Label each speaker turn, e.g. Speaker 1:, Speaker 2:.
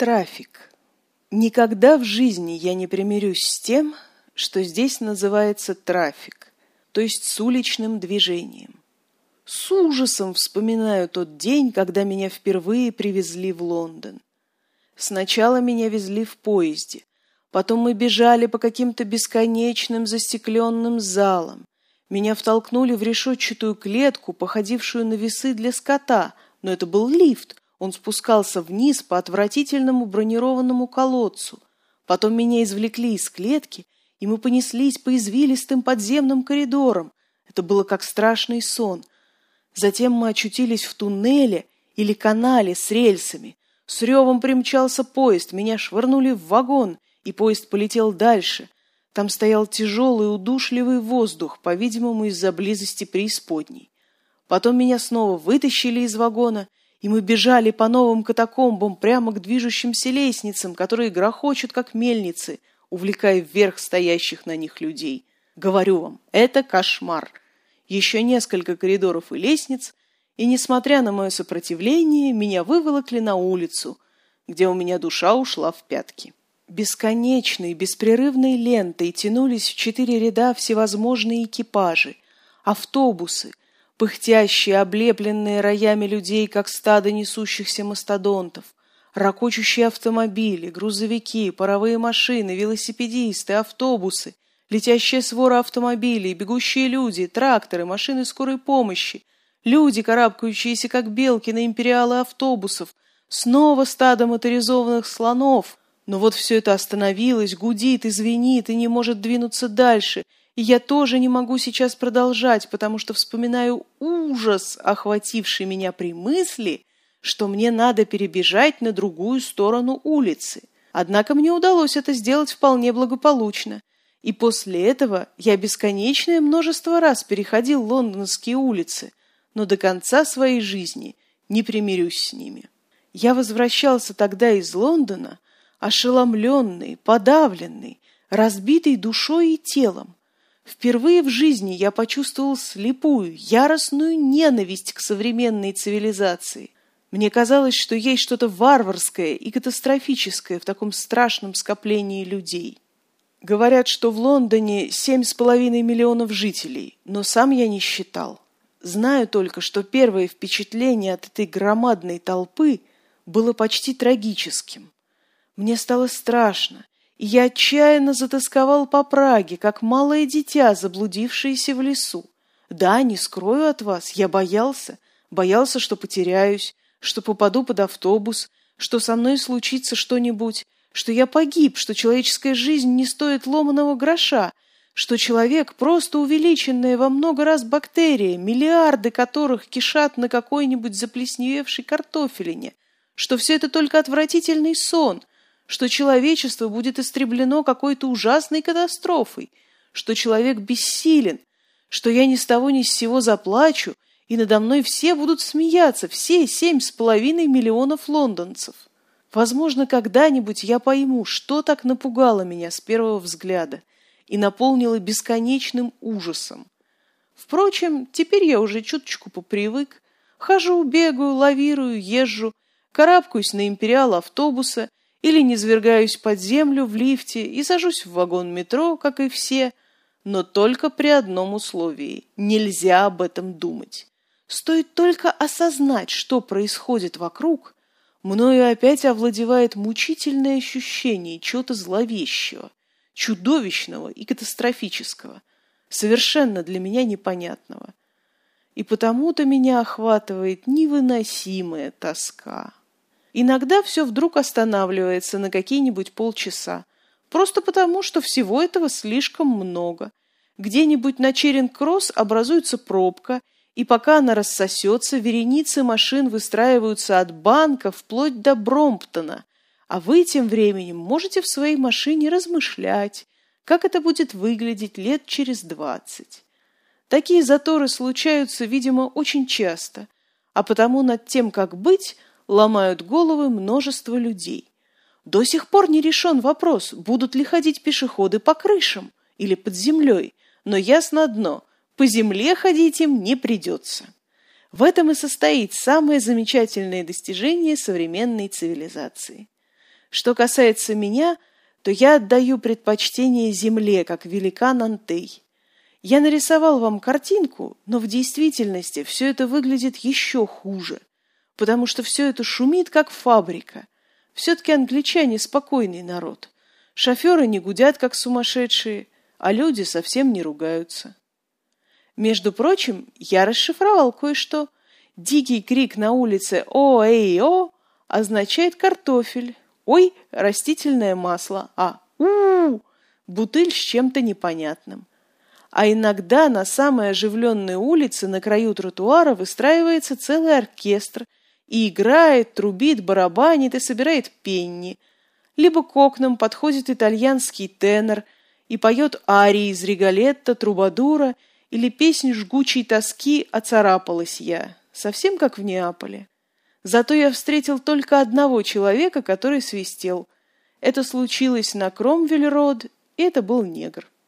Speaker 1: Трафик. Никогда в жизни я не примирюсь с тем, что здесь называется трафик, то есть с уличным движением. С ужасом вспоминаю тот день, когда меня впервые привезли в Лондон. Сначала меня везли в поезде, потом мы бежали по каким-то бесконечным застекленным залам. Меня втолкнули в решетчатую клетку, походившую на весы для скота, но это был лифт, он спускался вниз по отвратительному бронированному колодцу. Потом меня извлекли из клетки, и мы понеслись по извилистым подземным коридорам. Это было как страшный сон. Затем мы очутились в туннеле или канале с рельсами. С ревом примчался поезд, меня швырнули в вагон, и поезд полетел дальше. Там стоял тяжелый удушливый воздух, по-видимому, из-за близости преисподней. Потом меня снова вытащили из вагона — и мы бежали по новым катакомбам прямо к движущимся лестницам, которые грохочут, как мельницы, увлекая вверх стоящих на них людей. Говорю вам, это кошмар. Еще несколько коридоров и лестниц, и, несмотря на мое сопротивление, меня выволокли на улицу, где у меня душа ушла в пятки. Бесконечной, беспрерывной лентой тянулись в четыре ряда всевозможные экипажи, автобусы, пыхтящие, облепленные роями людей, как стадо несущихся мастодонтов, ракочущие автомобили, грузовики, паровые машины, велосипедисты, автобусы, летящая свора автомобилей, бегущие люди, тракторы, машины скорой помощи, люди, карабкающиеся, как белки на империалы автобусов, снова стадо моторизованных слонов. Но вот все это остановилось, гудит и звенит и не может двинуться дальше — и я тоже не могу сейчас продолжать, потому что вспоминаю ужас, охвативший меня при мысли, что мне надо перебежать на другую сторону улицы. Однако мне удалось это сделать вполне благополучно. И после этого я бесконечное множество раз переходил лондонские улицы, но до конца своей жизни не примирюсь с ними. Я возвращался тогда из Лондона, ошеломленный, подавленный, разбитый душой и телом, Впервые в жизни я почувствовал слепую, яростную ненависть к современной цивилизации. Мне казалось, что есть что-то варварское и катастрофическое в таком страшном скоплении людей. Говорят, что в Лондоне семь с половиной миллионов жителей, но сам я не считал. Знаю только, что первое впечатление от этой громадной толпы было почти трагическим. Мне стало страшно, я отчаянно затасковал по Праге, как малое дитя, заблудившееся в лесу. Да, не скрою от вас, я боялся, боялся, что потеряюсь, что попаду под автобус, что со мной случится что-нибудь, что я погиб, что человеческая жизнь не стоит ломаного гроша, что человек просто увеличенная во много раз бактерия, миллиарды которых кишат на какой-нибудь заплесневевшей картофелине, что все это только отвратительный сон, что человечество будет истреблено какой-то ужасной катастрофой, что человек бессилен, что я ни с того ни с сего заплачу, и надо мной все будут смеяться, все семь с половиной миллионов лондонцев. Возможно, когда-нибудь я пойму, что так напугало меня с первого взгляда и наполнило бесконечным ужасом. Впрочем, теперь я уже чуточку попривык, хожу, бегаю, лавирую, езжу, карабкаюсь на империал автобуса – или не свергаюсь под землю в лифте и сажусь в вагон метро, как и все, но только при одном условии – нельзя об этом думать. Стоит только осознать, что происходит вокруг, мною опять овладевает мучительное ощущение чего-то зловещего, чудовищного и катастрофического, совершенно для меня непонятного. И потому-то меня охватывает невыносимая тоска. Иногда все вдруг останавливается на какие-нибудь полчаса, просто потому, что всего этого слишком много. Где-нибудь на Черинг-Кросс образуется пробка, и пока она рассосется, вереницы машин выстраиваются от банка вплоть до Бромптона, а вы тем временем можете в своей машине размышлять, как это будет выглядеть лет через двадцать. Такие заторы случаются, видимо, очень часто, а потому над тем, как быть – ломают головы множество людей. До сих пор не решен вопрос, будут ли ходить пешеходы по крышам или под землей, но ясно одно – по земле ходить им не придется. В этом и состоит самое замечательное достижение современной цивилизации. Что касается меня, то я отдаю предпочтение земле, как великан Антей. Я нарисовал вам картинку, но в действительности все это выглядит еще хуже, потому что все это шумит, как фабрика. Все-таки англичане спокойный народ. Шоферы не гудят, как сумасшедшие, а люди совсем не ругаются. Между прочим, я расшифровал кое-что. Дикий крик на улице «О-эй-о» означает картофель. «Ой» – растительное масло, а «у» – бутыль с чем-то непонятным. А иногда на самой оживленной улице на краю тротуара выстраивается целый оркестр и играет, трубит, барабанит и собирает пенни. Либо к окнам подходит итальянский тенор и поет арии из Риголетто, Трубадура или песнь жгучей тоски «Оцарапалась я», совсем как в Неаполе. Зато я встретил только одного человека, который свистел. Это случилось на Кромвель-Род, и это был негр.